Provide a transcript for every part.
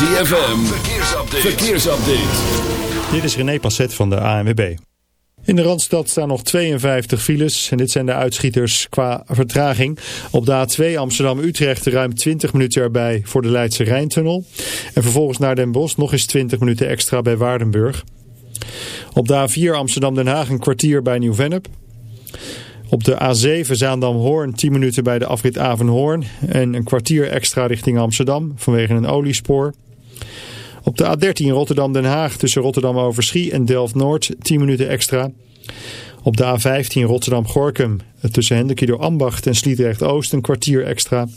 ZFM, verkeersupdate. verkeersupdate. Dit is René Passet van de ANWB. In de Randstad staan nog 52 files en dit zijn de uitschieters qua vertraging. Op de A2 Amsterdam-Utrecht ruim 20 minuten erbij voor de Leidse Rijntunnel. En vervolgens naar Den Bosch nog eens 20 minuten extra bij Waardenburg. Op de A4 Amsterdam-Den Haag een kwartier bij Nieuw-Vennep. Op de A7 Zaandam-Hoorn 10 minuten bij de afrit Avenhoorn. En een kwartier extra richting Amsterdam vanwege een oliespoor. Op de A13 Rotterdam-Den Haag tussen Rotterdam-Overschie en Delft-Noord 10 minuten extra. Op de A15 Rotterdam-Gorkum tussen Hendekido Ambacht en Sliedrecht-Oost een kwartier extra.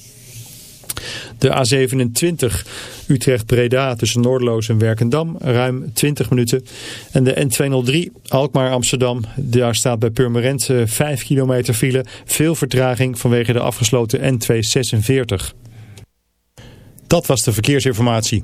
De A27 Utrecht-Breda tussen Noordloos en Werkendam ruim 20 minuten. En de N203 Alkmaar-Amsterdam, daar staat bij Purmerend 5 kilometer file. Veel vertraging vanwege de afgesloten N246. Dat was de verkeersinformatie.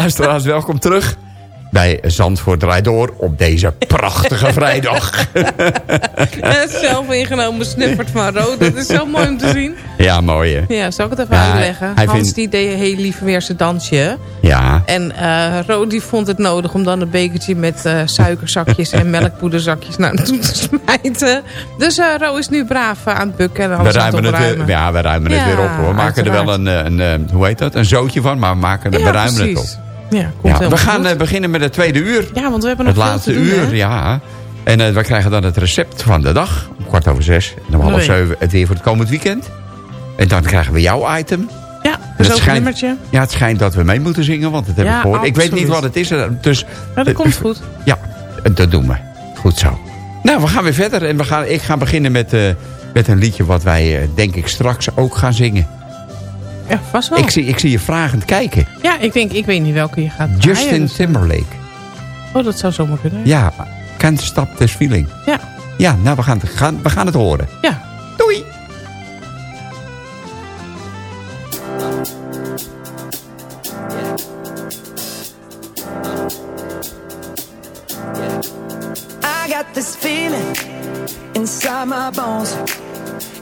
Luisteraars, welkom terug bij Zandvoort Draait Door op deze prachtige vrijdag. Zelf ingenomen snuffert van rood. Dat is zo mooi om te zien. Ja, mooi hè? Ja, zal ik het even Ja, uitleggen? hij Hans vindt- die deed heel lief weer zijn dansje. Ja, En eh Ro die vond het nodig om dan een bekertje met eh, suikerzakjes en melkpoederzakjes naar te smijten. Dus eh Ro is nu braaf aan het bukken en we alles ruimen, het weer, ja, we ruimen het weer op hoor. We maken er wel een, een, hoe heet dat, een zootje van, maar we, maken, we Ja, ruimen precies. het op. Ja, komt Ja, we gaan goed. eh, beginnen met het tweede uur. ja, want we hebben nog Het laatste doen, uur, hè? ja. En eh, we krijgen dan het recept van de dag. Om kwart over zes. En om half zeven het weer voor het komend weekend. En dan krijgen we jouw item. Ja, dus het schijnt- nummertje. Ja, het schijnt dat we mee moeten zingen, want dat heb Ja, ik gehoord. Ik weet niet wat het is. eh, Dus, Ja, dat komt goed. Ja, dat doen we. Goed zo. Nou, we gaan weer verder. En we gaan, ik ga beginnen met, met een liedje wat wij, denk ik, straks ook gaan zingen. Ja, vast wel. Ik, zie, ik zie je vragend kijken. Ja, ik denk, ik weet niet welke je gaat draaien, Justin dus- Timberlake. Oh, dat zou zomaar kunnen. Ja, Can't Stop This Feeling. Ja, Ja, nou, we gaan, het- gaan, we gaan het horen. ja. Doei! I got this feeling inside my bones.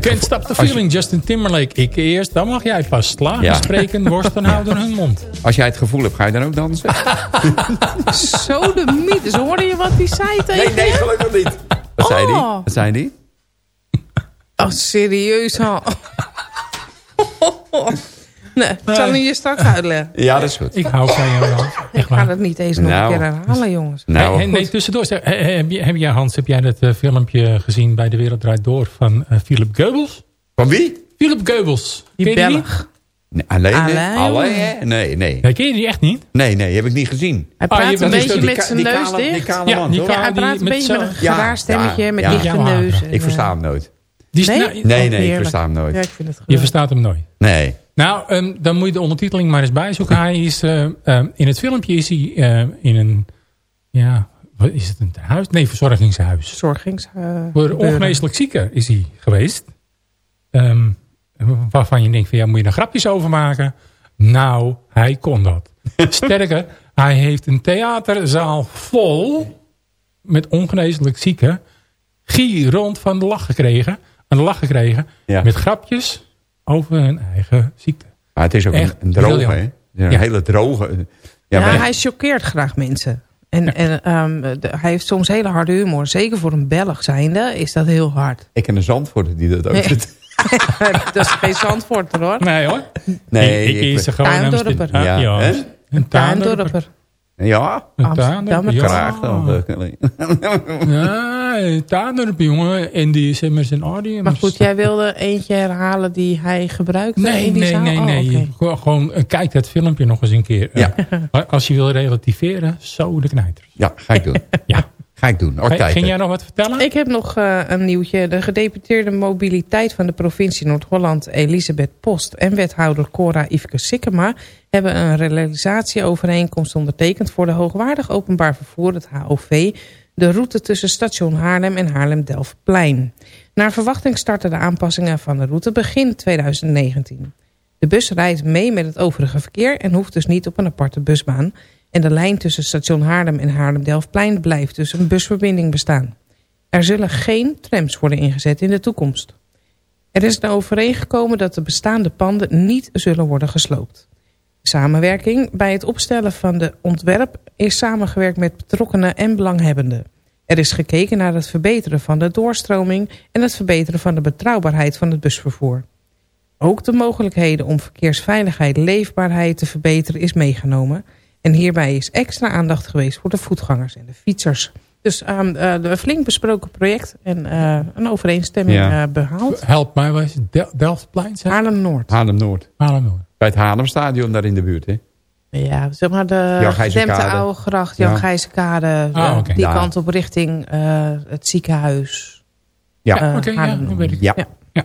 Can't stop the je- feeling, Justin Timberlake. Ik eerst, dan mag jij pas. Slagen, Ja. spreken, worsten houden hun mond. Als jij het gevoel hebt, ga je dan ook dansen? Zo de mythes. Hoorde je wat die zei tegen Nee, nee, gelukkig niet. Wat zei die? Oh. Wat zei die? Oh, serieus al. Nee, ik zal je straks uitleggen. Ja, dat is goed. Ik hou van je wel. Ik ga dat niet eens nog Nou. een keer herhalen, jongens. Nou, Hey, nee, tussendoor. zeg, Heb, je, heb jij, Hans, heb jij dat eh, filmpje gezien bij De Wereld Draait Door van eh, Philip Goebbels? van wie? Philip Goebbels. Die? Belg. Nee, alleen? nee? Alleen? Nee, nee. Nee, ken je die echt niet? Nee, nee, heb ik niet gezien. Hij Ah, je praat hebt- een beetje met zijn neus dicht. Ja, hij praat een met beetje met een geraar stemmetje, met dichte Ja, neus. Ik versta hem nooit. Die is- Nee? nou, Nee, nee, ik versta hem nooit. Ja, ik vind het je verstaat hem nooit. Nee. Nou, ehm, dan moet je de ondertiteling maar eens bijzoeken. Hij is, eh, ehm, in het filmpje is hij eh, in een, ja, wat is het, een huis? Nee, verzorgingshuis. Zorgings. eh, Voor ongeneeslijk zieken is hij geweest. Ehm, waarvan je denkt, van, ja, moet je er grapjes over maken? Nou, hij kon dat. Sterker, hij heeft een theaterzaal vol met ongeneeslijk zieken gierend van de lach gekregen. Aan de lach gekregen. Ja. Met grapjes over hun eigen ziekte. Maar het is ook een, Echt een droge, hè? Een Ja. hele droge. Ja, Ja, maar- hij choqueert graag mensen. En, en ehm, de- hij heeft soms hele harde humor. Zeker voor een Belg zijnde is dat heel hard. Ik ken een zandvoorter die dat ook Nee. doet. dat is geen zandvoort hoor. Nee hoor. Nee, ik, ik ik- is er gewoon Tuindorper. Amsterdam. Ja, Ja? Een tuindorper. Ja, Een ja. graag dan. Ja, een tuindorper, jongen. En die is met zijn audience. Maar goed, jij wilde eentje herhalen die hij gebruikte Nee, in die nee, zaal? nee, Oh, nee. oké. Gewoon- Gewoon eh, kijk dat filmpje nog eens een keer. Ja. Eh, Als je wil relativeren, zo de knijter. Ja, ga ik doen. Ja. Ga ik doen. Altijd. ging jij nog wat vertellen? Ik heb nog eh, een nieuwtje. De gedeputeerde mobiliteit van de provincie Noord-Holland... Elisabeth Post en wethouder Cora Yveske Sikkema... hebben een realisatieovereenkomst ondertekend... voor de hoogwaardig openbaar vervoer, het HOV... de route tussen station Haarlem en Haarlem-Delftplein. Naar verwachting starten de aanpassingen van de route begin 2019. De bus rijdt mee met het overige verkeer... en hoeft dus niet op een aparte busbaan... En de lijn tussen station Haarlem en Haarlem-Delftplein blijft dus een busverbinding bestaan. Er zullen geen trams worden ingezet in de toekomst. Er is een overeengekomen dat de bestaande panden niet zullen worden gesloopt. Samenwerking bij het opstellen van de ontwerp is samengewerkt met betrokkenen en belanghebbenden. Er is gekeken naar het verbeteren van de doorstroming en het verbeteren van de betrouwbaarheid van het busvervoer. Ook de mogelijkheden om verkeersveiligheid leefbaarheid te verbeteren is meegenomen. En hierbij is extra aandacht geweest voor de voetgangers en de fietsers. Dus aan een flink besproken project en eh, een overeenstemming Ja. eh, behaald. Help mij, wat is het? Del Delftplein? zeg? Haarlem-Noord. Haarlem-Noord. Haarlem-Noord. Bij het Haarlemstadion daar in de buurt, hè? Ja, zeg maar de gedempte oude gracht, Jan Ja. Gijzenkade. Ah, eh. Die Ja. kant op richting eh, het ziekenhuis. Ja. Eh, Oké, ja, Haarlem. dat weet ik. Ja. Ja.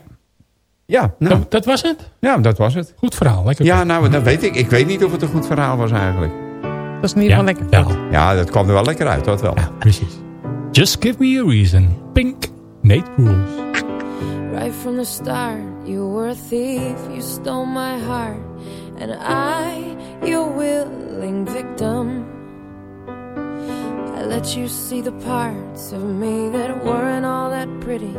Ja, nou, Dat, dat was het? ja, dat was het. Goed verhaal, lekker. Ja, nou, dat weet ik. Ik weet niet of het een goed verhaal was eigenlijk. Dat was in ieder ja, lekker. Ja, dat kwam er wel lekker uit, dat wel. Ja, precies. Just give me a reason. Pink, Nate Rules. Right from the start, you were a thief, you stole my heart, and I, your willing victim. I let you see the parts of me that weren't all that pretty,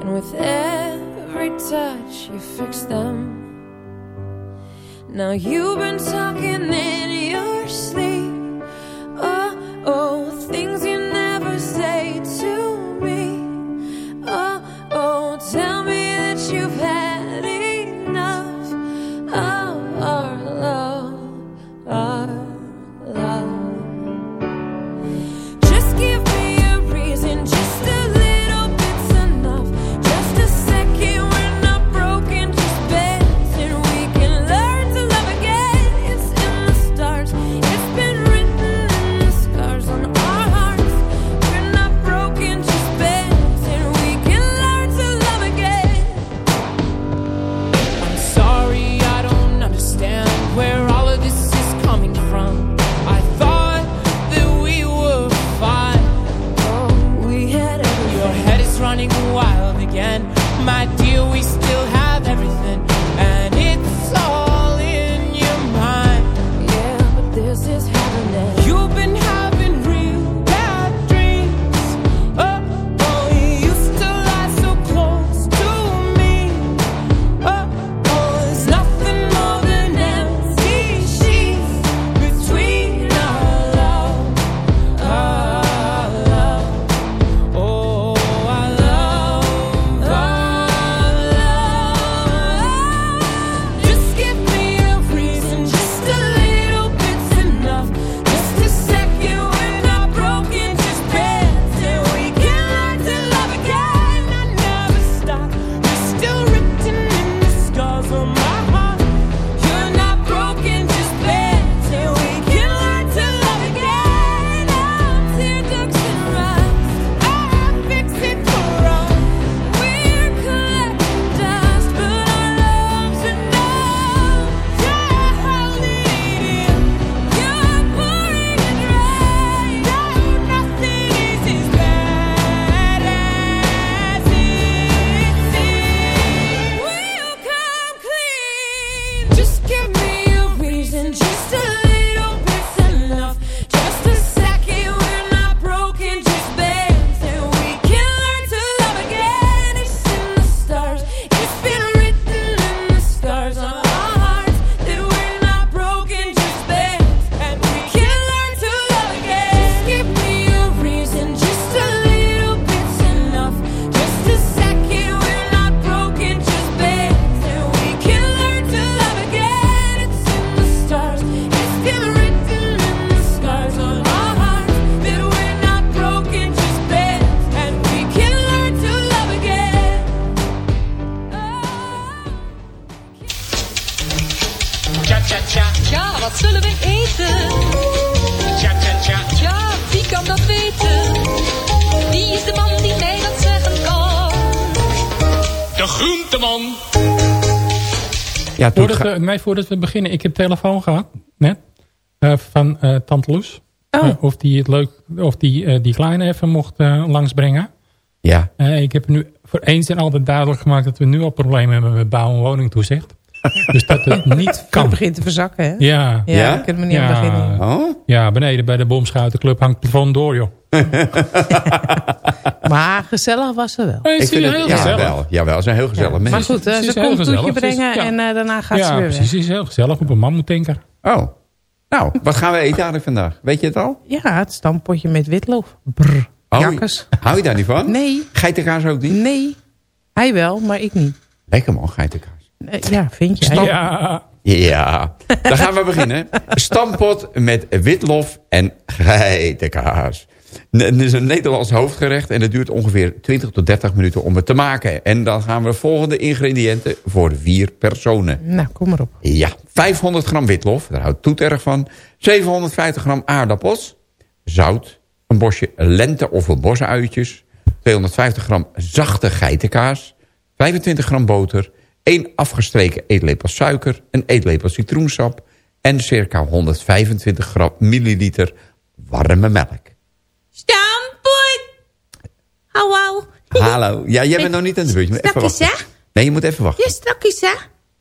and with every touch, you fixed them. Now you've been talking in your sleep. Oh, oh, things you never say to Ja, Voordat we, nee, voordat we beginnen, ik heb telefoon gehad, net, eh, van eh, Tante Loes. Oh. Eh, of die het leuk, of die, eh, die kleine even mocht langsbrengen. Ja. Eh, ik heb nu voor eens en altijd duidelijk gemaakt dat we nu al problemen hebben met bouw- en woningtoezicht. dus dat het niet Het kan. begint te verzakken, hè? Ja. Ja, daar kunnen we niet aan beginnen. Oh? Ja, beneden bij de Bomschuitenclub hangt het plafond door, joh. Maar gezellig was ze wel. Ik vind heel het, gezellig. jawel, jawel, ze zijn heel gezellig Maar mensen. goed, eh, Ze ze komt een toetje is- brengen ja. en eh, daarna gaat ze Ja, weer precies. weg. is heel gezellig op een mammoetinker. Oh. Nou, wat gaan we eten eigenlijk vandaag? Weet je het al? Ja, het stampotje met witlof. Brr, Oh. Hou je daar niet van? Nee, Geitenkaas ook niet? nee. Hij wel, maar ik niet. Lekker man, geitenkaas. Eh, ja, vind je? Ja. Ja, dan gaan we beginnen. Stampot met witlof en geitenkaas. Het is een Nederlands hoofdgerecht en het duurt ongeveer 20 tot 30 minuten om het te maken. En dan gaan we de volgende ingrediënten voor vier personen. Nou, kom maar op. Ja, 500 gram witlof, daar houdt Toet erg van. 750 gram aardappels. Zout. Een bosje lente- of bosuitjes. 250 gram zachte geitenkaas. 25 gram boter. 1 afgestreken eetlepel suiker. Een eetlepel citroensap. En circa 125 gram milliliter warme melk. Stampot! Hou, hou. Hallo. Ja, jij bent nog niet aan de beurt. Strakjes, hè? Nee, je moet even wachten. Ja, strakjes, hè?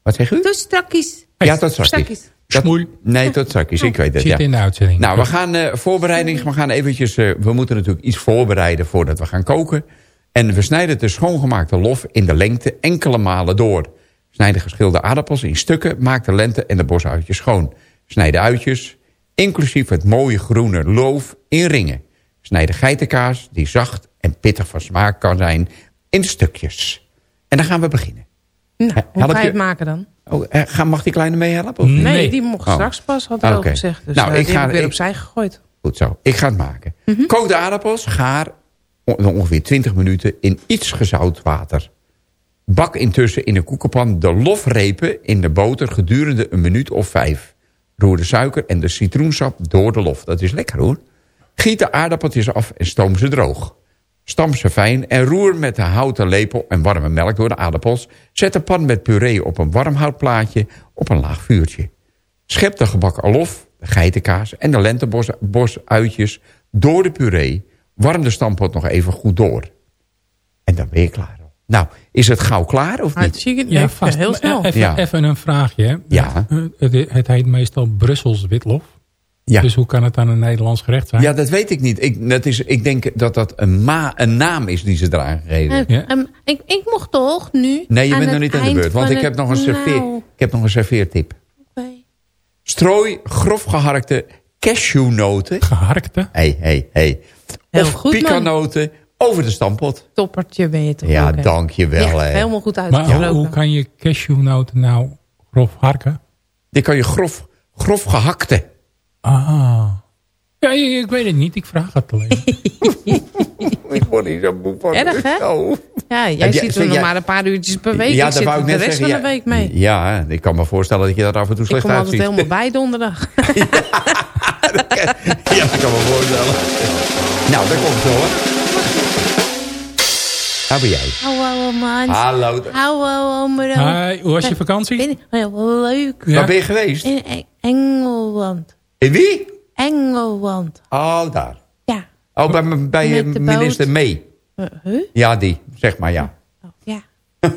Wat zeg u? Dus strakjes. Ja, tot straks. Strakjes. Dat- Nee, tot straks. Ik weet het, Zit ja. in de uitzending. Nou, we gaan eh voorbereiding. We gaan eventjes. eh, we moeten natuurlijk iets voorbereiden voordat we gaan koken. En we snijden de schoongemaakte lof in de lengte enkele malen door. Snijden geschilde aardappels in stukken. Maak de lente en de bosuitjes schoon. Snijd de uitjes, inclusief het mooie groene loof, in ringen. Snijd de geitenkaas, die zacht en pittig van smaak kan zijn, in stukjes. En dan gaan we beginnen. Nou, hoe Help ga je je- het maken dan? Oh, eh, ga, mag die kleine meehelpen? of niet? Nee, Nee. die mocht Oh. straks pas, had hij al gezegd. Dus Nou, nou, ik die ga- heb ik weer ik- opzij gegooid. Goed zo, ik ga het maken. Mhm. Kook de aardappels, gaar on- ongeveer 20 minuten in iets gezout water. Bak intussen in een koekenpan de lofrepen in de boter gedurende een minuut of vijf. Roer de suiker en de citroensap door de lof. Dat is lekker hoor. Giet de aardappeltjes af en stoom ze droog. Stamp ze fijn en roer met de houten lepel en warme melk door de aardappels. Zet de pan met puree op een warm houtplaatje op een laag vuurtje. Schep de gebakken alof, de geitenkaas en de lentebosuitjes door de puree. Warm de stampot nog even goed door. En dan ben je klaar. Nou, is het gauw klaar of het niet? ik Ja, vast. heel snel. eh, Even, Ja. even een vraagje. hè. Ja. Eh, Het, het heet meestal Brussels witlof. Ja. Dus hoe kan het dan een Nederlands gerecht zijn? Ja, dat weet ik niet. Ik, dat is, ik denk dat dat een, ma, een naam is die ze eraan gegeven. Ja. ehm, ik, ik mocht toch nu Nee, je aan bent nog niet aan de beurt. Want ik heb, nog een serveer, Nou, ik heb nog een serveertip. oké. Strooi grof geharkte cashewnoten. Geharkte? Hey, hey, hey. Heel of picanoten over de stampot. Toppertje ben je toch Ja, ook, dankjewel. Ja, helemaal goed Maar uitgesproken. hoe kan je cashewnoten nou grof harken? Die kan je grof, grof gehakte. Ah. Ja, ik, ik weet het niet. Ik vraag het alleen. Ik word niet zo moe van. Erg, hè? Oh. Ja, jij jij- ziet er nog maar een paar uurtjes per week. Ja, ik dat zit wou ik er de net rest zeggen. van de ja. week mee. Ja, ik kan me voorstellen dat je dat af en toe Ik slecht kom altijd uitziet. helemaal bij donderdag. Ja, dat kan me voorstellen. Nou, daar komt ze hoor. Daar ben jij. Hallo, man. Hallo. Hallo. Hi, hoe was je vakantie? Ben- Heel leuk. Ja. Waar ben je geweest? In E- Engeland. In wie? Engeland. Oh, daar. Ja. Oh, bij, bij eh, minister boot. May. Uh, huh? Ja, die. Zeg maar ja. Oh, ja.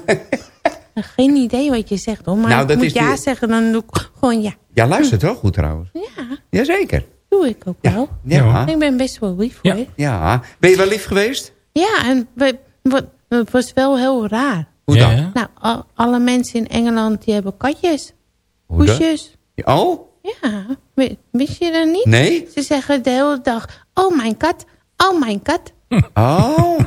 Geen idee wat je zegt, hoor. Maar Nou, ik moet is ja die- zeggen, dan doe ik gewoon ja. Ja, luistert wel goed trouwens. Ja, Jazeker. doe ik ook wel. Ja. Ik ben best wel lief voor Ja. je. ja. Ben je wel lief geweest? Ja, en het was wel heel raar. Hoe Ja, dan? Nou, al- alle mensen in Engeland die hebben katjes. Hoe? Poesjes. Oh? Ja, wi- wist je dat niet? Nee? Ze zeggen de hele dag, oh mijn kat, oh mijn kat. Oh.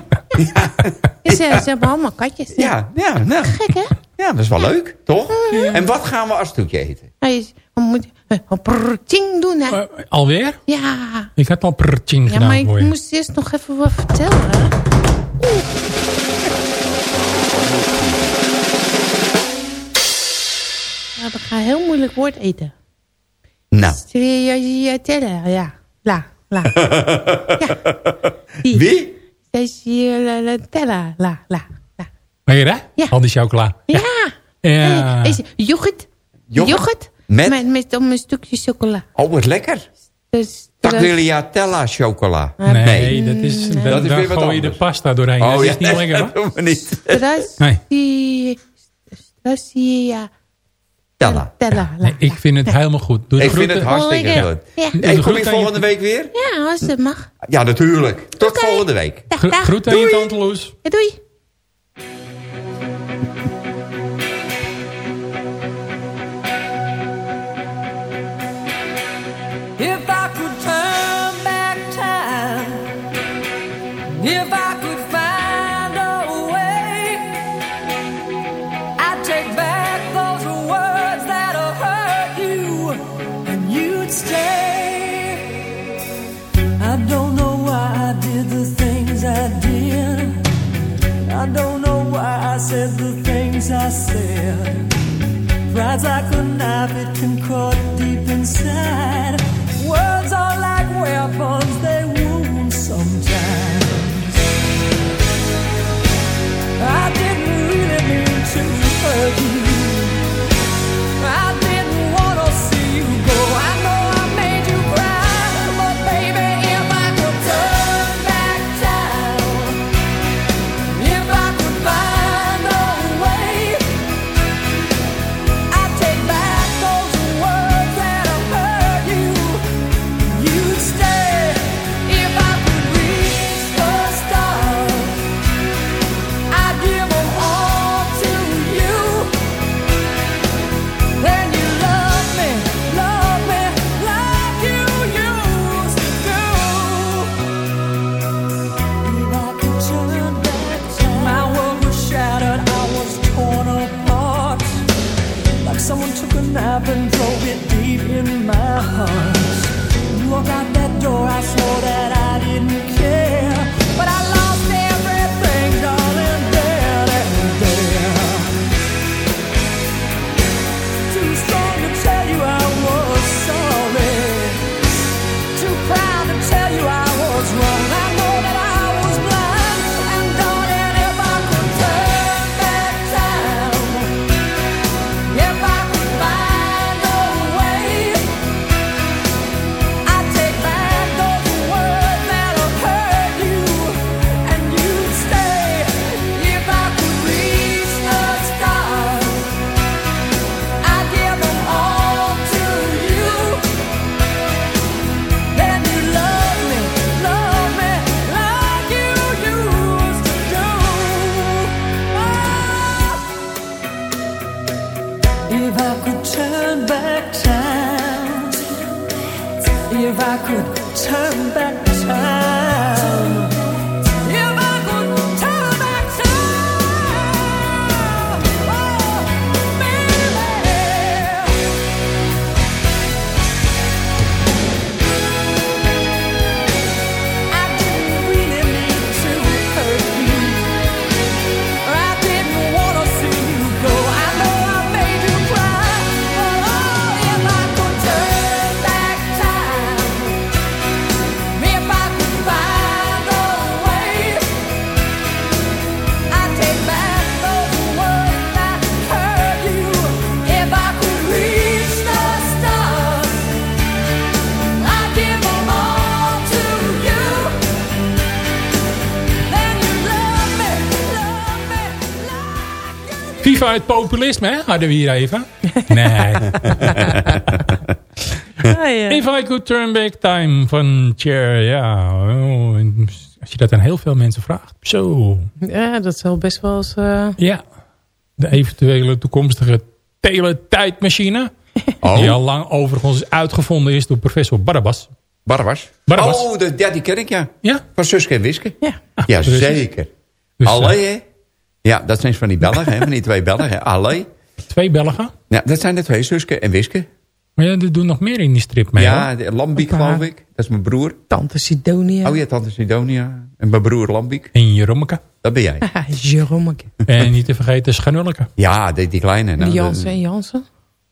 Ja, ze, ze hebben allemaal katjes. Ja, ja, nou. Gek, hè? Ja, dat is wel leuk, toch? En wat gaan we als stukje eten? Hij moet prrrting doen, hè? Alweer? Ja. Ik had al prrtjing Ja, gedaan maar ik je. moest eerst nog even wat vertellen. Ja, we gaan heel moeilijk woord eten. Nou. Ja. La, la. ja. Die. Wie? Stracciatella, la, la, la. Ben je daar? Ja. Al die chocola. Ja. Ja. Eh, Is yoghurt. Yoghurt? Met? Met, met om een stukje chocola. Oh, wat lekker. Dus, Tagliatella chocola. Nee, dat is, Dat is weer wat gooi je de pasta doorheen. Oh dat ja, is niet lekker dat hoor. doen we niet. Stracci- Stracciatella. Tella. la. Nee, ik vind het helemaal goed. Doe Ik vind het hartstikke Oh, goed. Ja. Hey, kom je je- volgende week weer? Ja, als het mag. Ja, natuurlijk. Tot volgende week. Dag, Gro- dag. Groet aan je tante Loes. Ja, doei. Said the things I said. Pride's like a knife, it can cut deep inside. Words are like weapons, they wound sometimes. FIFA het populisme, hè? Hadden we hier even. Nee. If I could turn back time van Cher. Ja, oh, en als je dat aan heel veel mensen vraagt. Zo. Ja, dat zal best wel eens... eh, Ja. De eventuele toekomstige teletijdmachine. Oh. Die al lang overigens uitgevonden is door professor Barabbas. Barabbas? Barabbas. Oh, de, ja, die ken ik, ja. Ja. Van Suske en Wiske? Ja. Ja, precies. zeker. Dus, Allee, hè? Ja, dat zijn van die Belgen, hè? Van die twee Belgen, hè? Allee. Twee Belgen. Ja, dat zijn de twee, Suske en Wiske. Maar ja, er doen nog meer in die strip mee. ja, Lambiek, geloof ik. Dat is mijn broer. Tante Sidonia. Oh ja, tante Sidonia. En mijn broer Lambiek. En Jerommeke. Dat ben jij. Jerome. en niet te vergeten Schanulleke. Ja, die, die kleine. nou, Die Jansen en Jansen.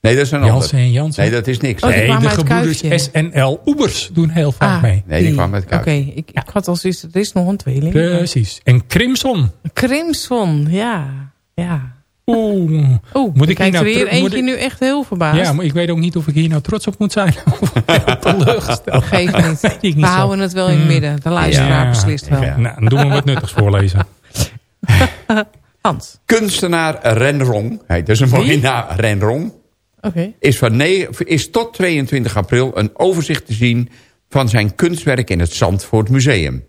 Nee, dat is een Jansen ander. en Jansen. Nee, dat is niks. Oh, die Nee, kwamen de gebroeders. SNL Oebers doen heel vaak Ah, mee. Nee, die kwamen uit Oké, ik, ik had al zoiets, er is nog een tweeling. Precies. En Crimson. Crimson, ja. Ja. Oeh. Oeh, Moet ik hier kijkt nou er eentje ik- nu echt heel verbaasd. Ja, maar ik weet ook niet of ik hier nou trots op moet zijn. Of teleurgesteld. Geeft niet. Weet ik niet We zo. houden het wel in het Hmm. midden. De luisteraar Ja, beslist wel. ja. Nou, dan doen we wat nuttigs voorlezen. Hans, Kunstenaar Renrong. Hey, dat is een mooie naam. Renrong. Is, van is tot 22 april een overzicht te zien van zijn kunstwerk in het Zandvoort Museum.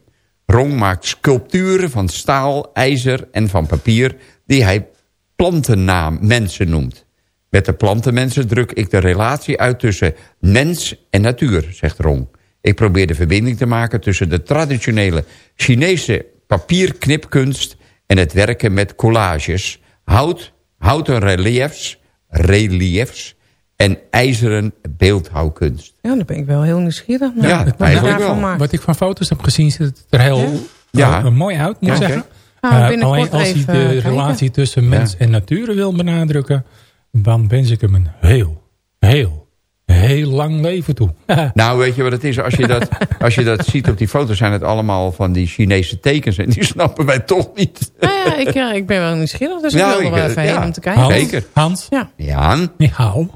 Rong maakt sculpturen van staal, ijzer en van papier... die hij plantennaam mensen noemt. Met de plantenmensen druk ik de relatie uit tussen mens en natuur, zegt Rong. Ik probeer de verbinding te maken tussen de traditionele Chinese papierknipkunst... en het werken met collages, hout, houten reliefs, reliefs en ijzeren beeldhouwkunst. Ja, dan ben ik wel heel nieuwsgierig. naar Ja, wat daarvan wel. Wat ik van foto's heb gezien, ziet het er heel Ja. mooi uit, moet ik zeggen. Nou, Eh, alleen als hij de kijken. relatie tussen mens en natuur wil benadrukken... dan wens ik hem een heel, heel, heel lang leven toe. Nou, weet je wat het is? Als je dat, als je dat ziet op die foto's... zijn het allemaal van die Chinese tekens... en die snappen wij toch niet. Nou ja, ik, ja, ik ben wel nieuwsgierig, dus Nou, ik wil er wel even ja. heen om te kijken. Hans, Zeker. Hans, Ja, Ja, nee, hou.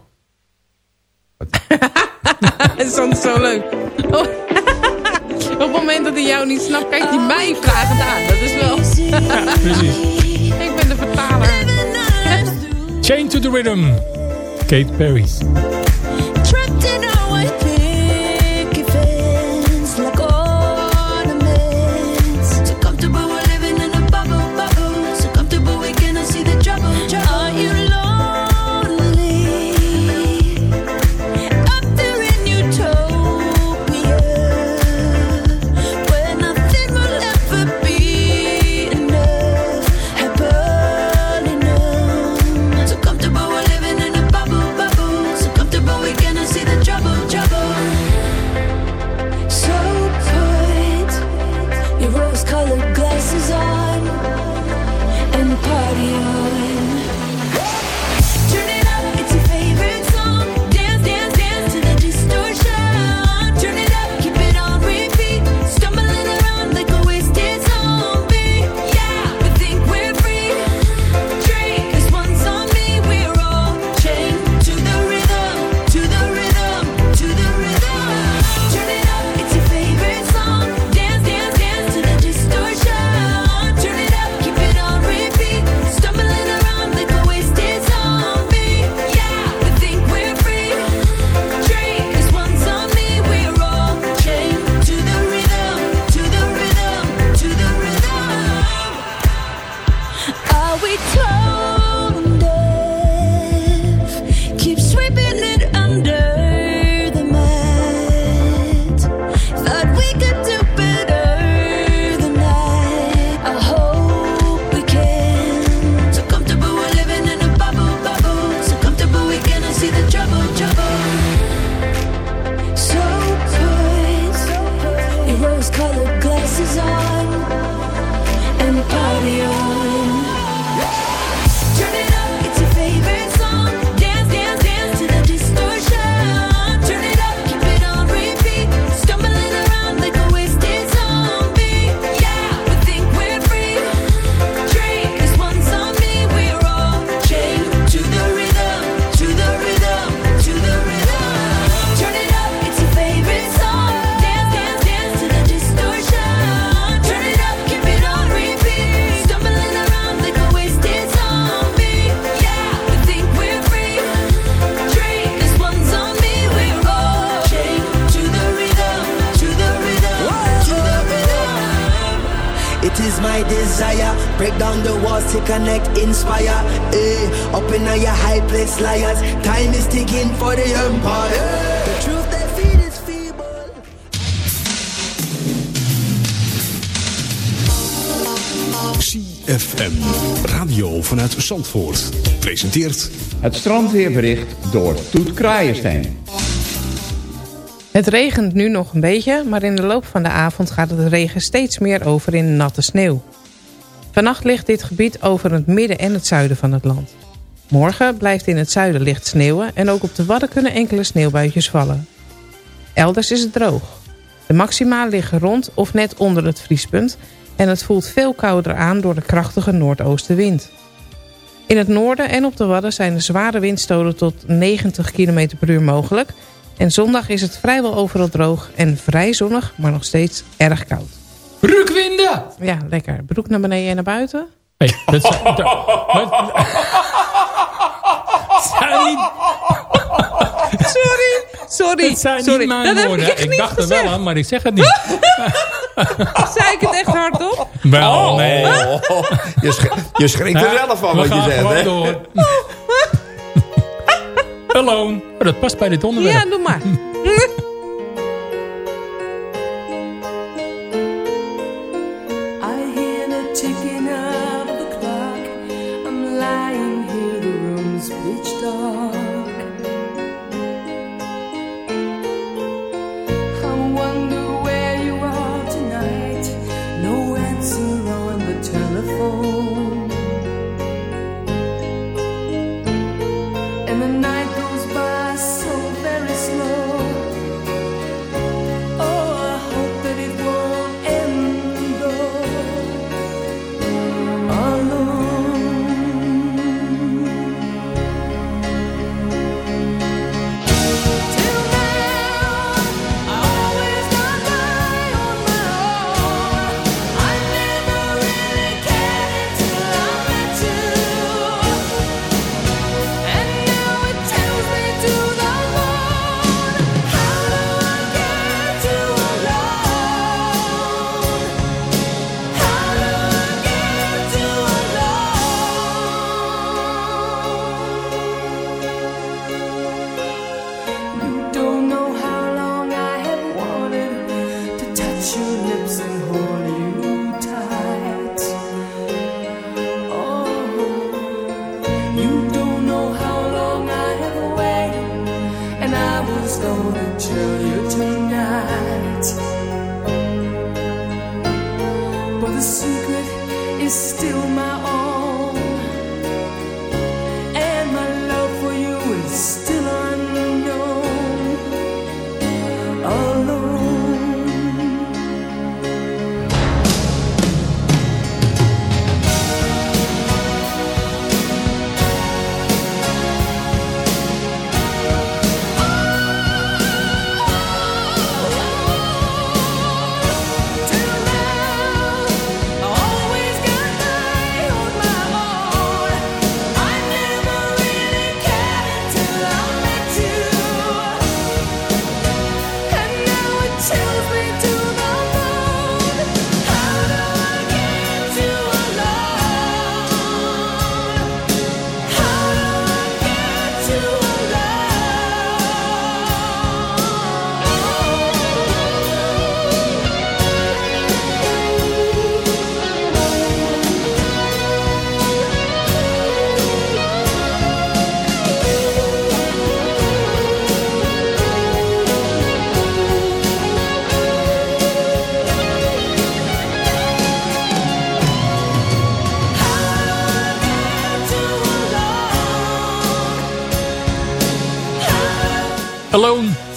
dat is zo leuk. Oh. Op het moment dat hij jou niet snapt, kijkt hij mij vragend aan. Dat is wel... Precies. ik ben de vertaler. Chain to the Rhythm. Kate Perry. CFM. Radio vanuit Zandvoort. Presenteert... Het strandweerbericht door Toet Kraaienstein. Het regent nu nog een beetje, maar in de loop van de avond gaat het regen steeds meer over in natte sneeuw. Vannacht ligt dit gebied over het midden en het zuiden van het land. Morgen blijft in het zuiden licht sneeuwen en ook op de Wadden kunnen enkele sneeuwbuitjes vallen. Elders is het droog. De maxima liggen rond of net onder het vriespunt en het voelt veel kouder aan door de krachtige noordoostenwind. In het noorden en op de Wadden zijn er zware windstoten tot 90 km per uur mogelijk... en zondag is het vrijwel overal droog en vrij zonnig, maar nog steeds erg koud. Rukwinden! Ja, lekker. Broek naar beneden en naar buiten. Hey, dat zijn, dat- Sorry, zijn sorry. niet mijn dat heb woorden. ik niet dacht er wel aan, maar ik zeg het niet. Zei ik het echt hardop? Wel, nee. Je, sch je schrikt er zelf van wat je zegt, hè? door. Alone. Oh, dat past bij dit onderwerp. Ja, doe maar.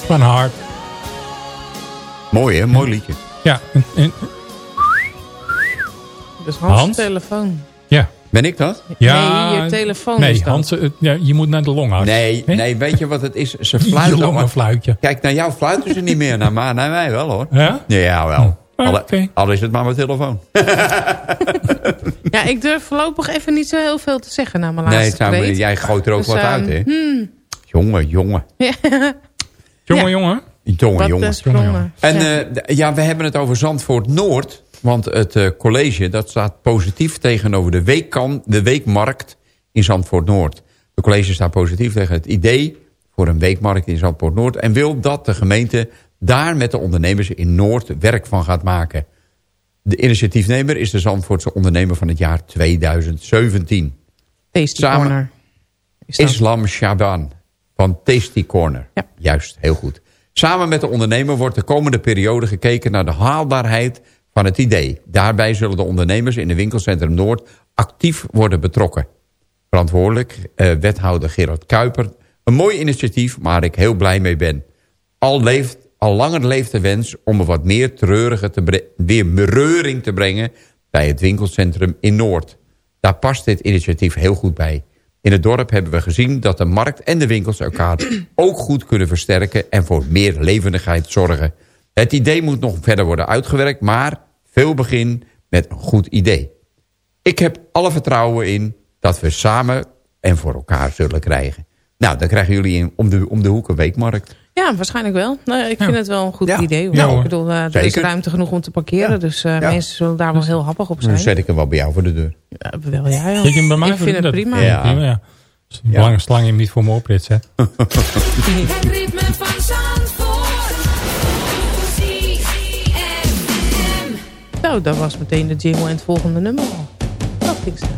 van Hart. Mooi, hè? Mooi liedje. Ja, en, en- Dat is Hans' Hans? telefoon. ja. Ben ik dat? ja. Nee, je telefoon Nee, is dat. Hans, ja, je moet naar de longarts. Nee, nee, weet je wat het is? Ze Je fluiten. maar- longenfluitje. Kijk, naar jou fluiten ze niet meer. Naar, maar naar mij wel, hoor. Ja? Ja, wel. Ah, Al, oké. al is het maar mijn telefoon. Ja, ik durf voorlopig even niet zo heel veel te zeggen na mijn laatste Nee, het zou, kreet. jij gooit er ook Dus, wat ehm, uit, hè? hmm. Jongen, jongen. Jongen, Ja. Jongen. Jongen, Wat jongen. eh, sprongen. En Ja. eh, ja, we hebben het over Zandvoort Noord. Want het eh, college dat staat positief tegenover de, weekkan, de weekmarkt in Zandvoort-Noord. De college staat positief tegen het idee voor een weekmarkt in Zandvoort-Noord... en wil dat de gemeente daar met de ondernemers in Noord werk van gaat maken. De initiatiefnemer is de Zandvoortse ondernemer van het jaar 2017. Tasty Samen- Corner. Is Islam Shaban van Tasty Corner. Juist, heel goed. Samen met de ondernemer wordt de komende periode gekeken naar de haalbaarheid van het idee. Daarbij zullen de ondernemers in de winkelcentrum Noord actief worden betrokken. Verantwoordelijk eh, wethouder Gerard Kuiper. Een mooi initiatief waar ik heel blij mee ben. Al, leeft, al langer leeft de wens om er wat meer treurige te weer bereuring te brengen bij het winkelcentrum in Noord. Daar past dit initiatief heel goed bij. In het dorp hebben we gezien dat de markt en de winkels elkaar ook goed kunnen versterken en voor meer levendigheid zorgen. Het idee moet nog verder worden uitgewerkt, maar veel begin met een goed idee. Ik heb alle vertrouwen in dat we samen en voor elkaar zullen krijgen. Nou, dan krijgen jullie in, om, de, om de hoek een weekmarkt. Ja, waarschijnlijk wel. Nou, ik vind het wel een goed Ja. idee. Ja, ik bedoel, eh, er is ruimte genoeg om te parkeren. Dus eh, Ja. mensen zullen daar wel heel happig op Dan zijn. zet ik hem wel bij jou voor de deur. Ja, wel ja. Ik hem bij mij Ik voor- vind het dat- prima. Ja. prima, ja. Lange slang hem niet voor me oprit, hè. Het ritme van Zandvoort. Nou, dat was meteen de jingle en het volgende nummer al. Dat ging snel.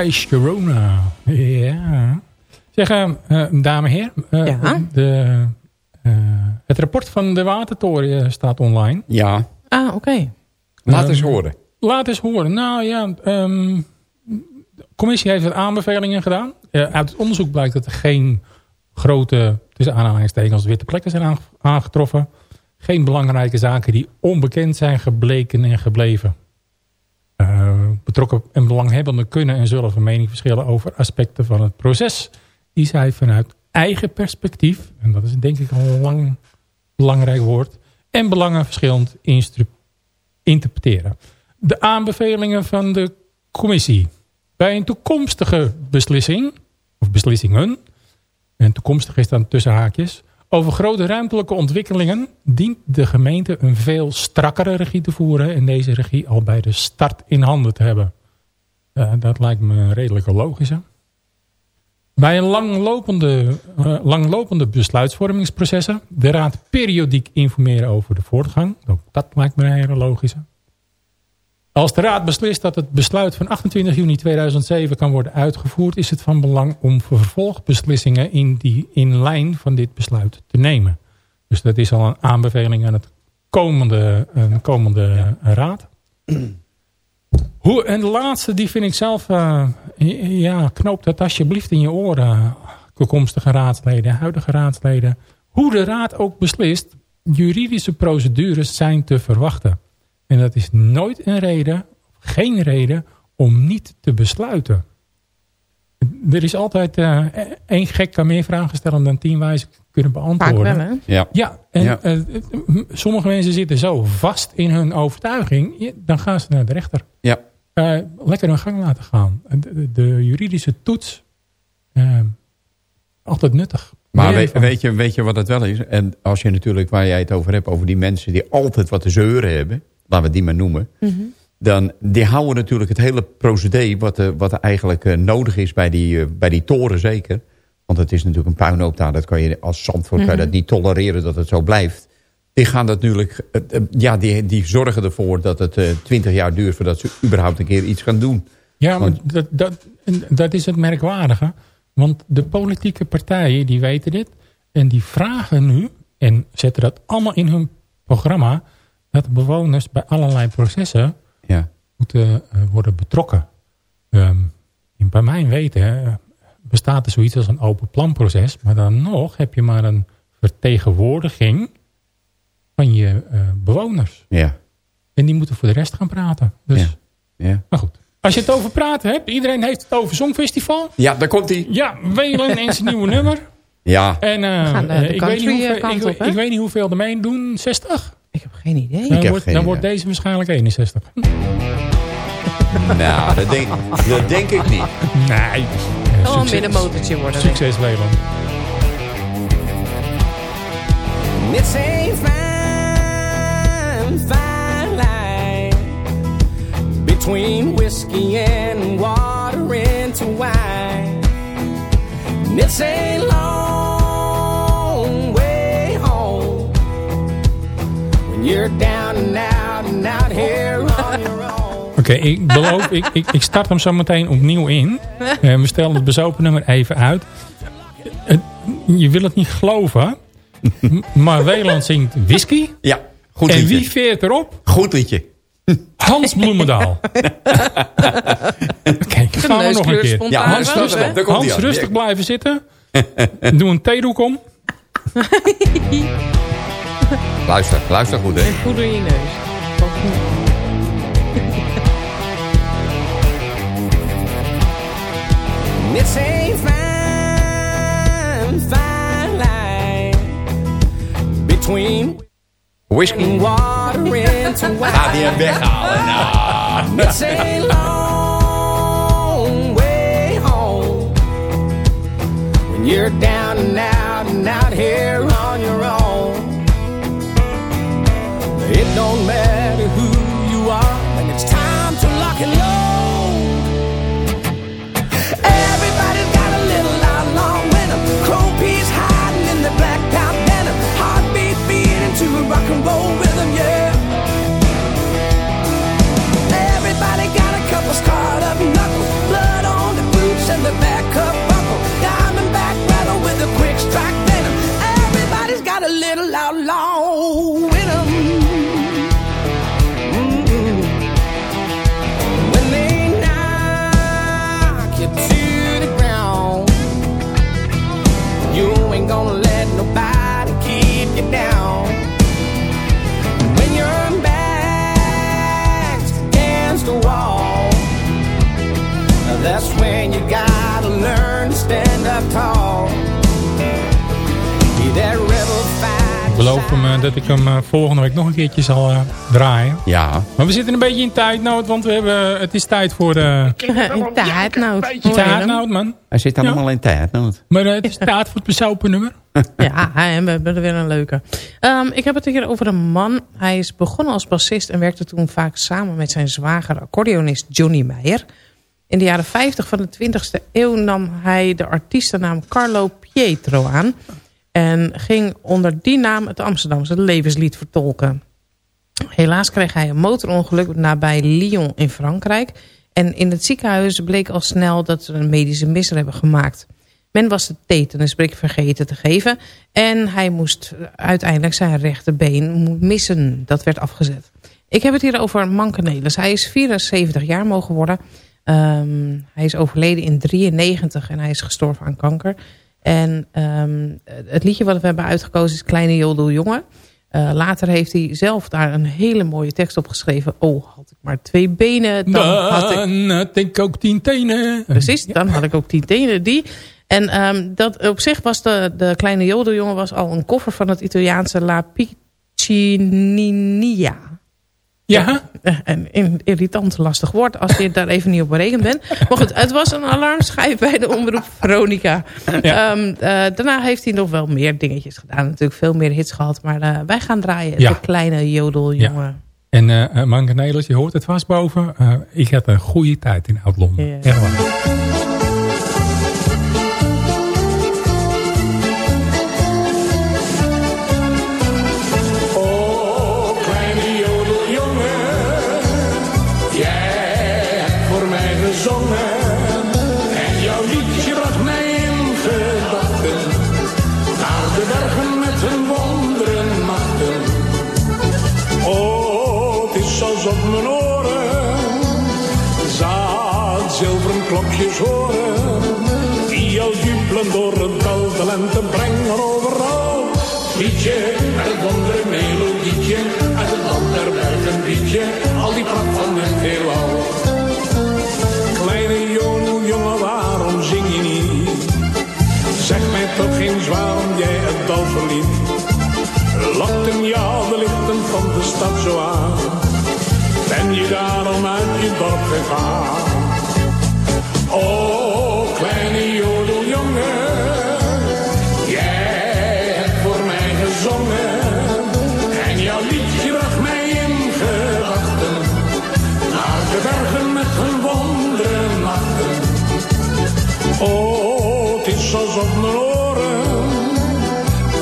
My Sharona. Ja. Zeg, eh, dame en heer. eh, Ja? de, eh, het rapport van de Watertoren staat online. Ja, Ah, oké. laat Ehm, eens horen. Laat eens horen. Nou ja, ehm, de commissie heeft wat aanbevelingen gedaan. Eh, uit het onderzoek blijkt dat er geen grote, tussen aanhalingstekens, witte plekken zijn aange- aangetroffen. Geen belangrijke zaken die onbekend zijn gebleken en gebleven. Eh, betrokken en belanghebbenden kunnen en zullen van mening verschillen over aspecten van het proces. Die zij vanuit eigen perspectief, en dat is denk ik een lang belangrijk woord, en belangen verschillend interpreteren. De aanbevelingen van de commissie. Bij een toekomstige beslissing, of beslissingen, en toekomstig is dan tussen haakjes, over grote ruimtelijke ontwikkelingen dient de gemeente een veel strakkere regie te voeren en deze regie al bij de start in handen te hebben. Eh, dat lijkt me een redelijke logische. Bij een langlopende, eh, langlopende besluitvormingsprocessen de raad periodiek informeren over de voortgang. Ook dat lijkt me een hele logische. Als de raad beslist dat het besluit van 28 juni 2007 kan worden uitgevoerd... is het van belang om vervolgbeslissingen in, die, in lijn van dit besluit te nemen. Dus dat is al een aanbeveling aan het komende, een komende raad. Hoe, en de laatste, die vind ik zelf... eh, ja, knoop dat alsjeblieft in je oren. Toekomstige raadsleden, huidige raadsleden. Hoe de raad ook beslist... juridische procedures zijn te verwachten. En dat is nooit een reden, geen reden, om niet te besluiten. Er is altijd eh, één gek kan meer vragen stellen dan tien wijzen kunnen beantwoorden. Vaak wel, hè? Ja. Ja, en Ja. eh, sommige mensen zitten zo vast in hun overtuiging, dan gaan ze naar de rechter. Ja. Eh, lekker hun gang laten gaan. De, de- de juridische toets, altijd nuttig. Maar weet, weet, je, weet je wat het wel is? En als je natuurlijk, waar jij het over hebt, over die mensen die altijd wat te zeuren hebben, laten we die maar noemen, dan die houden natuurlijk het hele procedé wat, er- wat er eigenlijk eh, nodig is bij die, eh, bij die toren zeker. Want het is natuurlijk een puinhoop daar, dat kan je als Zandvoort kan je dat niet tolereren dat het zo blijft. Die gaan natuurlijk, eh, eh, ja, die, die zorgen ervoor dat het twintig jaar duurt voordat ze überhaupt een keer iets gaan doen. Ja, maar dat, dat, en dat is het merkwaardige. Want de politieke partijen die weten dit. En die vragen nu, en zetten dat allemaal in hun programma... dat de bewoners bij allerlei processen Ja. moeten eh, worden betrokken. Ehm, bij mijn weten bestaat er zoiets als een open planproces. Maar dan nog heb je maar een vertegenwoordiging van je eh, bewoners. Ja. En die moeten voor de rest gaan praten. Dus, Ja. Ja. Maar goed. Als je het over praten hebt, iedereen heeft het over Songfestival. Ja, daar komt hij. Ja, Welen en zijn nieuwe nummer. Ja. En eh, eh, ik, weet niet country, hoeveel, kant ik, op, ik weet niet hoeveel er meedoen. 60? Ik heb geen idee. Dan, heb wordt, geen dan idee. wordt deze waarschijnlijk 61. Nou, dat denk, dat denk ik niet. Nee. Zal een middenmotortje worden. Succes Welen. It's a fine, fine line between whiskey and water into wine. And it's a long you're down and out and out here on your own. Oké, ik beloof, ik, ik, ik start hem zo meteen opnieuw in. Eh, we stellen het bezopen nummer even uit. Je wil het niet geloven, maar Weland zingt whisky. Ja, goed En liedje. wie veert erop? Goed liedje. Hans Bloemendaal. Kijk, gaan we nog een keer. Ja, Hans, rustig op. Daar komt Hans, rustig blijven zitten. Doe een theedoek om. Luister, luister goed, hè. Goed door je neus. It's a fine, fine line between Whisky. water into wine. Ga die hem weghalen. Nou. It's a long way home when you're down and out and out here It don't matter who een keertje zal eh, draaien. Ja. Maar we zitten een beetje in tijdnood, want we hebben, het is tijd voor... de In tijdnood. in tijdnood, man. Hij zit Ja. allemaal in tijd. nou. Maar eh, het is tijd voor het besopen nummer. Ja, en we hebben er weer een leuke. Ehm, ik heb het hier over een man. Hij is begonnen als bassist en werkte toen vaak samen met zijn zwager accordeonist Johnny Meijer. In de jaren 50 van de 20e eeuw nam hij de artiestennaam Carlo Pietro aan. En ging onder die naam het Amsterdamse levenslied vertolken. Helaas kreeg hij een motorongeluk nabij Lyon in Frankrijk. En in het ziekenhuis bleek al snel dat ze een medische misser hebben gemaakt. Men was de tetanusbrik vergeten te geven. En hij moest uiteindelijk zijn rechterbeen missen. Dat werd afgezet. Ik heb het hier over Mankenelis. Hij is 74 jaar mogen worden. Ehm, hij is overleden in 93 en hij is gestorven aan kanker. En ehm, het liedje wat we hebben uitgekozen is Kleine Jodeljongen. Uh, later heeft hij zelf daar een hele mooie tekst op geschreven. Oh, had ik maar twee benen, dan had ik... Dan had ik ook tien tenen. Precies, dan had ik ook tien tenen. Die. En ehm, dat op zich was de, de kleine jodeljongen was al een koffer van het Italiaanse La Piccinia. Ja? Een, een irritant lastig woord als je daar even niet op berekend bent. Maar goed, het was een alarmschijf bij de omroep Veronica. Ja. Ehm, eh, daarna heeft hij nog wel meer dingetjes gedaan. Natuurlijk veel meer hits gehad. Maar eh, wij gaan draaien. Ja. De kleine jodeljongen. En eh uh, Mankenelis, je hoort het vast boven. Ik had een goede tijd in Oud-Londen. Ja.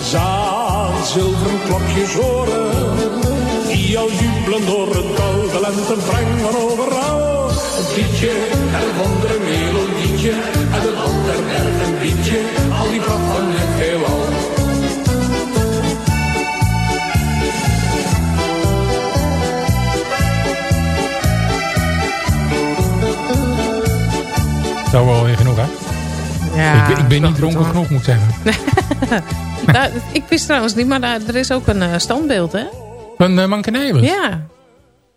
Zaad zilveren klokjes horen. Die al jubelen door het dal, de lente brengen overal. Het liedje, het wondere melodietje, uit het land der bergen liedje, al die pracht van het heelal. Zo wel weer genoeg, hè? Ja, ik, ben, ik ben niet dronken genoeg, moet ik zeggen. Daar- ik wist trouwens niet, maar daar, er is ook een eh, standbeeld, hè? Van uh? Ja.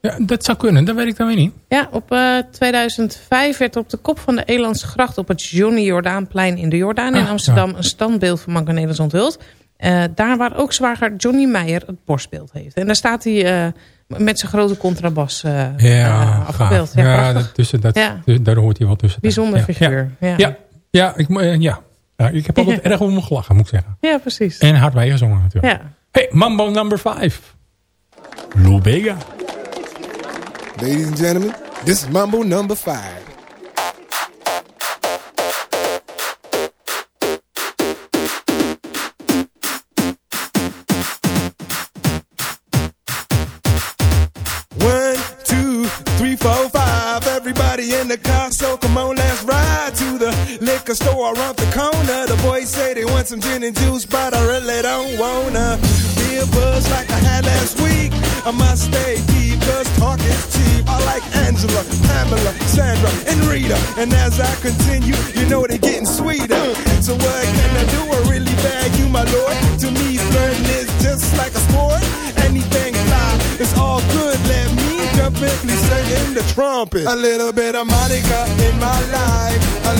ja. Dat zou kunnen, dat weet ik dan weer niet. Ja, op eh 2005 werd op de kop van de Elandse gracht op het Johnny Jordaanplein in de Jordaan in Ah, Amsterdam ja. een standbeeld van Mankenelis onthuld. Eh, daar waar ook zwager Johnny Meijer het borstbeeld heeft. En daar staat hij eh, met zijn grote contrabas eh, Ja, eh, afgebeeld. Ja, dat, tussen, dat, Ja. dus daar hoort hij wel tussen. Bijzonder figuur. Ja, Ja, ik, eh, ja. Ja ik heb altijd erg om me gelachen, moet ik zeggen. Ja, precies. En hard meegezongen natuurlijk. Ja. Hey, Mambo number 5. Lou Bega. Ladies and gentlemen, this is Mambo number five. One, two, three, four, five. Everybody in the car, so come on, the liquor store around the corner. The boys say they want some gin and juice, but I really don't wanna be a buzz like I had last week. I must stay deep, cause talk is cheap. I like Angela, Pamela, Sandra, and Rita. And as I continue, you know they're getting sweeter. So what can I do? I really bag you, my lord. To me, flirting is just like a sport. Anything fly, it's all good. Let me please sing in the trumpet. A little bit of Monica in my life.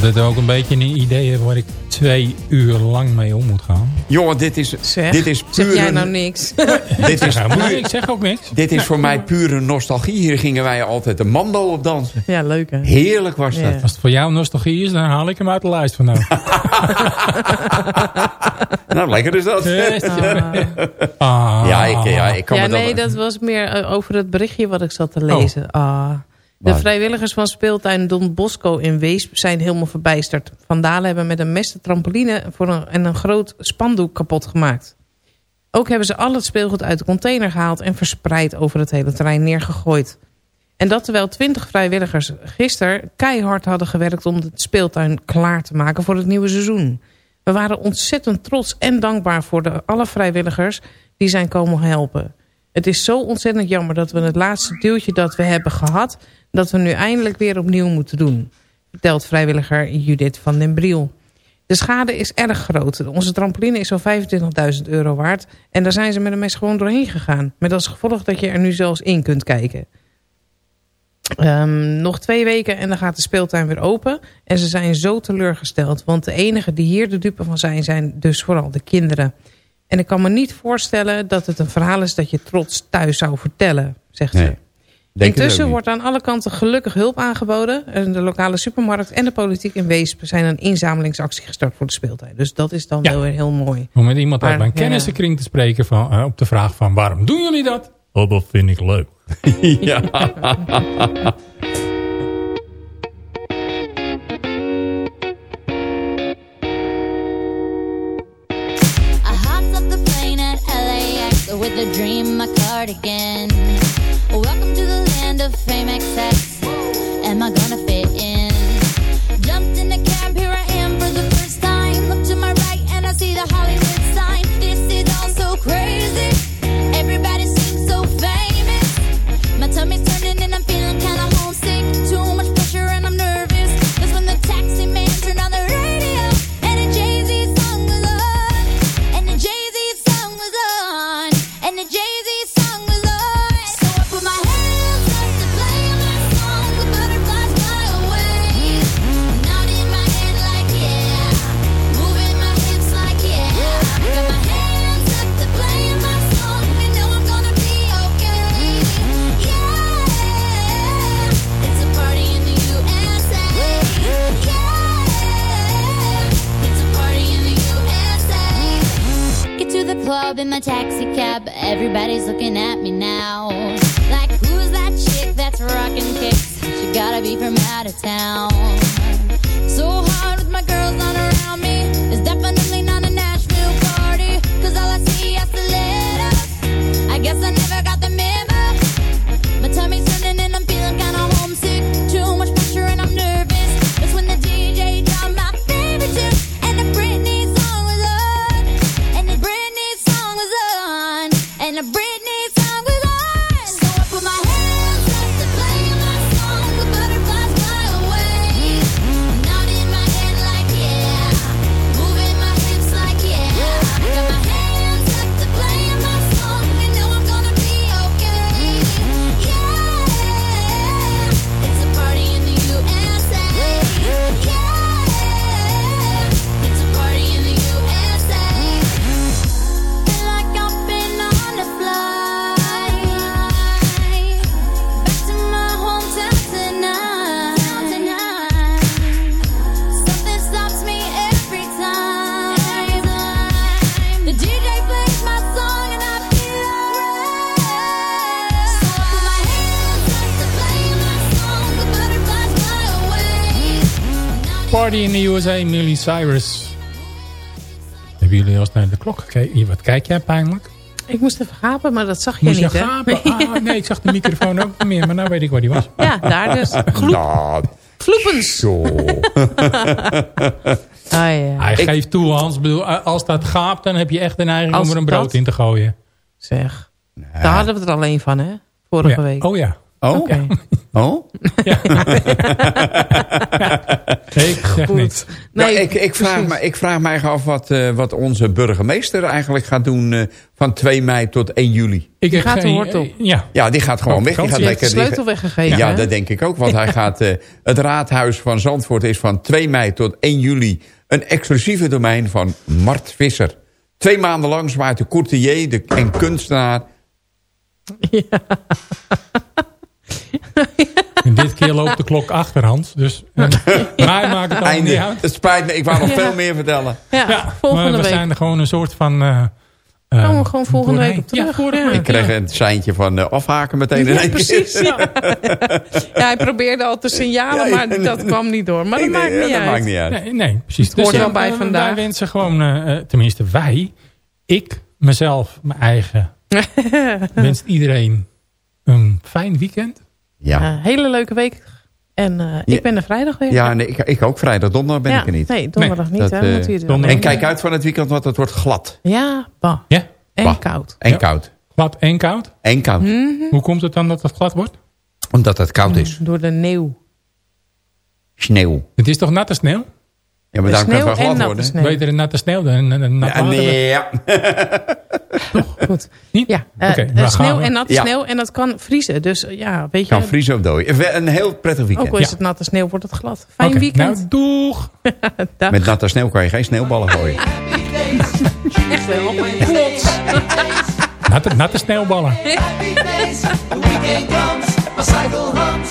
Dat dit ook een beetje een idee heeft waar ik twee uur lang mee om moet gaan. Jongen, dit is, Zeg, dit is zeg puur... jij een- nou niks? Dit is puur- ik zeg ook niks. Dit is voor mij pure nostalgie. Hier gingen wij altijd de mando op dansen. Ja, leuk hè? Heerlijk was dat. Als het voor jou nostalgie is, dan haal ik hem uit de lijst van nou. Nou, lekker is dat. Ah. Ja, ik, ja, ik kan ja, me dat... nee, dat was meer eh, over het berichtje wat ik zat te lezen. Ah. De vrijwilligers van speeltuin Don Bosco in Weesp zijn helemaal verbijsterd. Vandalen hebben met een mes de trampoline voor een, en een groot spandoek kapot gemaakt. Ook hebben ze al het speelgoed uit de container gehaald... en verspreid over het hele terrein neergegooid. En dat terwijl twintig vrijwilligers gisteren keihard hadden gewerkt... om de speeltuin klaar te maken voor het nieuwe seizoen. We waren ontzettend trots en dankbaar voor de, alle vrijwilligers... die zijn komen helpen. Het is zo ontzettend jammer dat we het laatste deeltje dat we hebben gehad... dat we nu eindelijk weer opnieuw moeten doen. Vertelt vrijwilliger Judith van den Briel. De schade is erg groot. Onze trampoline is zo'n 25.000 euro waard. En daar zijn ze met een mes gewoon doorheen gegaan. Met als gevolg dat je er nu zelfs in kunt kijken. Ehm, nog twee weken en dan gaat de speeltuin weer open. En ze zijn zo teleurgesteld. Want de enigen die hier de dupe van zijn, zijn dus vooral de kinderen. En ik kan me niet voorstellen dat het een verhaal is dat je trots thuis zou vertellen, zegt ze. Denk Intussen wordt aan alle kanten gelukkig hulp aangeboden. En De lokale supermarkt en de politiek in Weesp zijn een inzamelingsactie gestart voor de speeltuin. Dus dat is dan wel weer heel mooi. Om met iemand uit mijn ja. kennissenkring te spreken van, eh, op de vraag van waarom doen jullie dat? Oh, dat vind ik leuk. ja. I hopped off the plane at LAX with a dream, my cardigan. Oh, welcome to the land of fame excess. Am I gonna fit in? Jumped in the cab, here I am for the first time. Look to my right and I see the Hollywood Party in the USA, Miley Cyrus. Hebben jullie al eens naar de klok gekeken? Wat kijk jij pijnlijk? Ik moest even gapen, maar dat zag je Moest je niet, hè? gapen? Ah, nee, ik zag de microfoon ook niet meer, maar nou weet ik waar die was. Ja, daar dus. Gloep. Nou, Gloepens. zo. Ah, ja. Hij geeft toe, Hans. Bedoel, als dat gaapt, dan heb je echt een eigen om er een brood dat- in te gooien. Zeg. Daar hadden we het er alleen van, hè? Vorige ja. week. Oh ja. Oh? Oké. Oh? Nee, ik zeg Goed. niks. Nou, Nee, ik, ik, vraag me, ik vraag me eigenlijk af wat, eh, wat onze burgemeester eigenlijk gaat doen eh, van 2 mei tot 1 juli. Ik heb gaat de hoort op. Ja, Ja, die gaat gewoon weg. Die gaat de lekker, die sleutel weggegeven, Ja, dat denk ik ook. Want hij gaat, eh, het raadhuis van Zandvoort is van 2 mei tot 1 juli een exclusieve domein van Mart Visser. Twee maanden lang zwaait de courtier de, en kunstenaar en dit keer loopt de klok achter, Hans. Dus eh, mij maakt het niet uit. Het spijt me, ik wou nog Ja. veel meer vertellen. Ja, Ja, volgende maar we week. zijn er gewoon een soort van... eh eh, Komen we gewoon volgende doorheen. week op terug. Ja. Ik kreeg een seintje van eh, afhaken meteen Ja, precies. Ja. ja, hij probeerde al te signalen, maar dat kwam niet door. Maar dat Nee, maakt nee, niet dat uit. maakt niet uit. Nee, nee, precies. hoort er ja, wel bij eh, vandaag. Wij wensen gewoon, eh, eh, tenminste wij, ik, mezelf, mijn eigen, wenst iedereen een fijn weekend. Ja, Eh, hele leuke week. En eh, Ja. ik ben er vrijdag weer. ja nee, ik, ik ook. Vrijdag, donderdag ben Ja, ik er niet. Nee, donderdag niet. Dat, hè, eh, En kijk uit van het weekend, want het wordt glad. Ja, bah. Ja, En Bah. koud. En Ja. koud. glad en koud. En koud. Mhm. Hoe komt het dan dat het glad wordt? Omdat het koud is. Door de neeuw. Sneeuw. Het is toch natte sneeuw? Ja, maar daarom kan het sneeuw wel en glad natte worden. sneeuw. Beter een natte sneeuw dan een, een nat Ja, nee, ja. Goed. Niet? Ja, Oké, sneeuw en natte Ja. sneeuw. En dat kan vriezen. Dus eh, ja, weet je. Kan vriezen of dooien. Een heel prettig weekend. Ook al is Ja. het natte sneeuw, wordt het glad. Fijn weekend. Nou, doeg! Dag. Met natte sneeuw kan je geen sneeuwballen gooien. Echt wel. Plots. Natte, natte sneeuwballen. Happy days, the weekend comes, my cycle hums,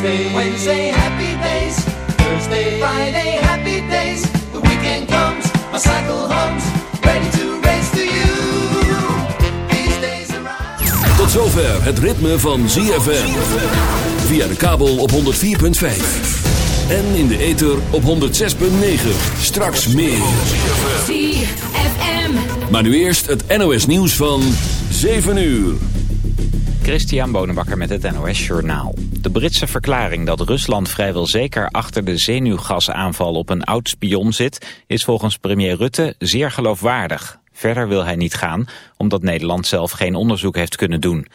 Tuesday, Wednesday, happy days. Thursday, Friday, happy days. The weekend comes, my cycle hums, ready to race to you. These days are Tot zover het ritme van ZFM. Via de kabel op 104.5. En in de ether op 106.9. Straks meer. ZFM. Maar nu eerst het NOS nieuws van 7 uur. Christian Bonenbakker met het NOS Journaal. De Britse verklaring dat Rusland vrijwel zeker achter de zenuwgasaanval op een oud spion zit... is volgens premier Rutte zeer geloofwaardig. Verder wil hij niet gaan, omdat Nederland zelf geen onderzoek heeft kunnen doen.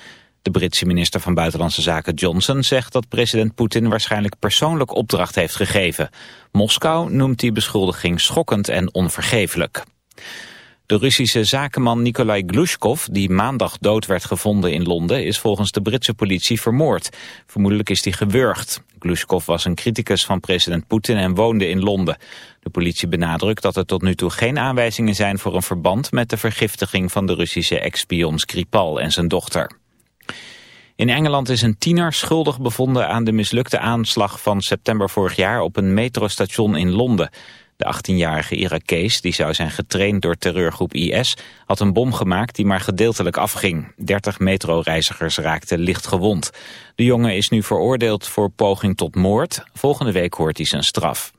De Britse minister van Buitenlandse Zaken Johnson zegt dat president Poetin waarschijnlijk persoonlijk opdracht heeft gegeven. Moskou noemt die beschuldiging schokkend en onvergeeflijk. De Russische zakenman Nikolai Glushkov, die maandag dood werd gevonden in Londen, is volgens de Britse politie vermoord. Vermoedelijk is hij gewurgd. Glushkov was een criticus van president Poetin en woonde in Londen. De politie benadrukt dat er tot nu toe geen aanwijzingen zijn voor een verband met de vergiftiging van de Russische ex-spion Skripal en zijn dochter. In Engeland is een tiener schuldig bevonden aan de mislukte aanslag van september vorig jaar op een metrostation in Londen. De 18-jarige Irakees, die zou zijn getraind door terreurgroep IS, had een bom gemaakt die maar gedeeltelijk afging. 30 metroreizigers raakten licht gewond. De jongen is nu veroordeeld voor poging tot moord. Volgende week hoort hij zijn straf.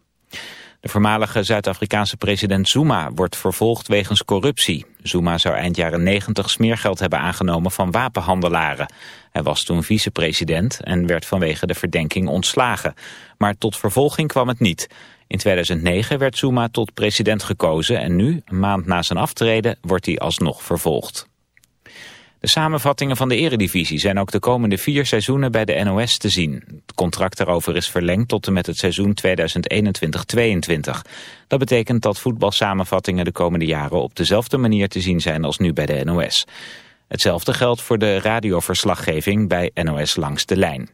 De voormalige Zuid-Afrikaanse president Zuma wordt vervolgd wegens corruptie. Zuma zou eind jaren 90 smeergeld hebben aangenomen van wapenhandelaren. Hij was toen vicepresident en werd vanwege de verdenking ontslagen. Maar tot vervolging kwam het niet. In 2009 werd Zuma tot president gekozen en nu, een maand na zijn aftreden, wordt hij alsnog vervolgd. De samenvattingen van de eredivisie zijn ook de komende vier seizoenen bij de NOS te zien. Het contract daarover is verlengd tot en met het seizoen 2021-22. Dat betekent dat voetbalsamenvattingen de komende jaren op dezelfde manier te zien zijn als nu bij de NOS. Hetzelfde geldt voor de radioverslaggeving bij NOS Langs de Lijn.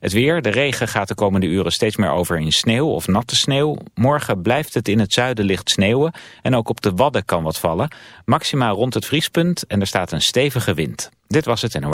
Het weer, de regen gaat de komende uren steeds meer over in sneeuw of natte sneeuw. Morgen blijft het in het zuiden licht sneeuwen en ook op de Wadden kan wat vallen. Maximaal rond het vriespunt en er staat een stevige wind. Dit was het NOS.